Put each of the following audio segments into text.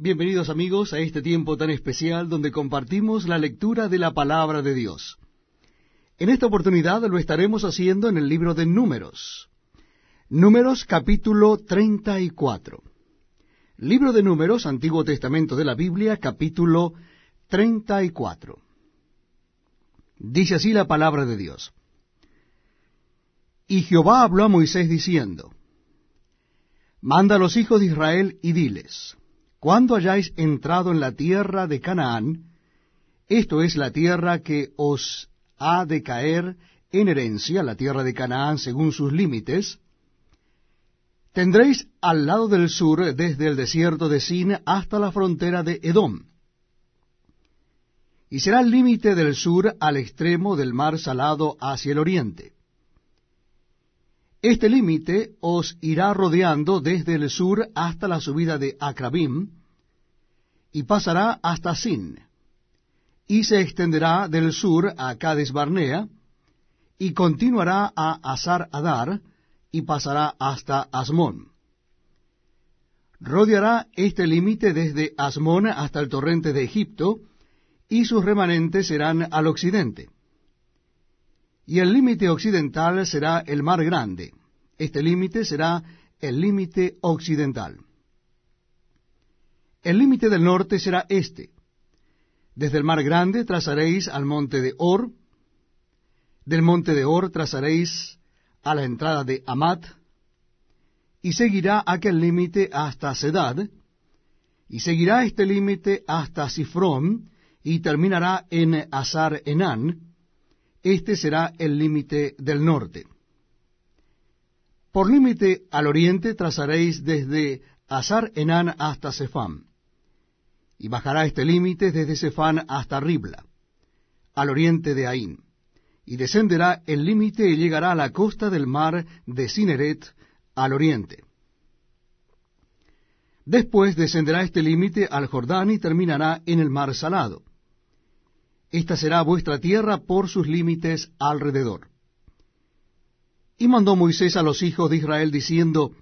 Bienvenidos amigos a este tiempo tan especial donde compartimos la lectura de la palabra de Dios. En esta oportunidad lo estaremos haciendo en el libro de Números. Números capítulo 34. Libro de Números, Antiguo Testamento de la Biblia, capítulo 34. Dice así la palabra de Dios. Y Jehová habló a Moisés diciendo, Manda a los hijos de Israel y diles, Cuando hayáis entrado en la tierra de Canaán, esto es la tierra que os ha de caer en herencia, la tierra de Canaán según sus límites, tendréis al lado del sur, desde el desierto de Sin hasta la frontera de Edom, y será el límite del sur al extremo del mar salado hacia el oriente. Este límite os irá rodeando desde el sur hasta la subida de Acrabim, y pasará hasta Sin, y se extenderá del sur a Cades Barnea, y continuará a Azar Adar, y pasará hasta Asmón. Rodeará este límite desde Asmón hasta el torrente de Egipto, y sus remanentes serán al occidente y el límite occidental será el mar grande. Este límite será el límite occidental. El límite del norte será este. Desde el mar grande trazaréis al monte de Or, del monte de Or trazaréis a la entrada de Amat, y seguirá aquel límite hasta Sedad, y seguirá este límite hasta Sifrón, y terminará en Azar Enán, este será el límite del norte. Por límite al oriente trazaréis desde Azar Enán hasta Sefam, y bajará este límite desde Sefán hasta Ribla, al oriente de Ain, y descenderá el límite y llegará a la costa del mar de Sineret, al oriente. Después descenderá este límite al Jordán y terminará en el mar salado esta será vuestra tierra por sus límites alrededor. Y mandó Moisés a los hijos de Israel diciendo,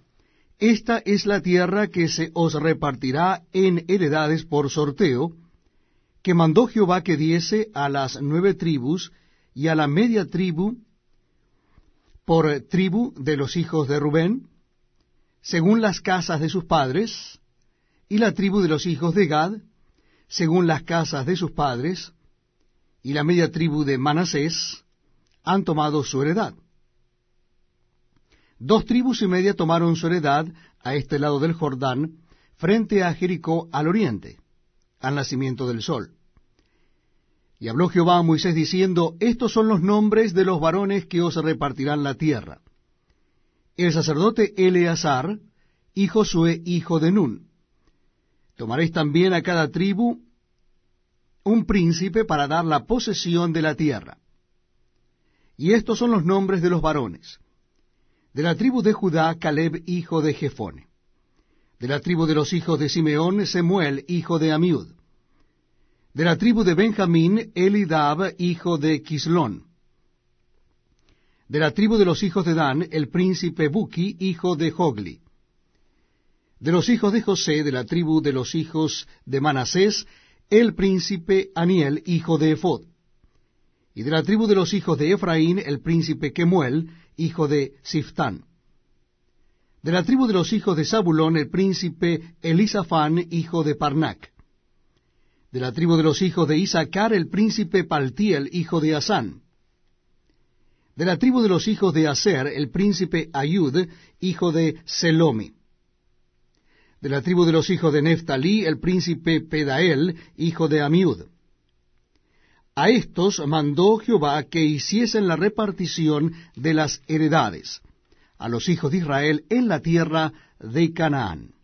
Esta es la tierra que se os repartirá en heredades por sorteo, que mandó Jehová que diese a las nueve tribus y a la media tribu por tribu de los hijos de Rubén, según las casas de sus padres, y la tribu de los hijos de Gad, según las casas de sus padres, y la media tribu de Manasés han tomado su heredad. Dos tribus y media tomaron su heredad a este lado del Jordán, frente a Jericó al oriente, al nacimiento del sol. Y habló Jehová a Moisés diciendo, Estos son los nombres de los varones que os repartirán la tierra. El sacerdote Eleazar y Josué hijo de Nun. Tomaréis también a cada tribu un príncipe para dar la posesión de la tierra. Y estos son los nombres de los varones. De la tribu de Judá, Caleb, hijo de Jefone. De la tribu de los hijos de Simeón, Semuel, hijo de Amiud. De la tribu de Benjamín, Elidab, hijo de Quislón. De la tribu de los hijos de Dan, el príncipe Buki, hijo de Jogli. De los hijos de José, de la tribu de los hijos de Manasés, el príncipe Aniel, hijo de Ephod. Y de la tribu de los hijos de Efraín, el príncipe Kemuel, hijo de Siftán. De la tribu de los hijos de Zabulón, el príncipe Elisafán, hijo de Parnac. De la tribu de los hijos de Isaacar, el príncipe Paltiel, hijo de Asán. De la tribu de los hijos de Aser, el príncipe Ayud, hijo de Selomi de la tribu de los hijos de Neftalí, el príncipe Pedael, hijo de Amiud. A estos mandó Jehová que hiciesen la repartición de las heredades a los hijos de Israel en la tierra de Canaán.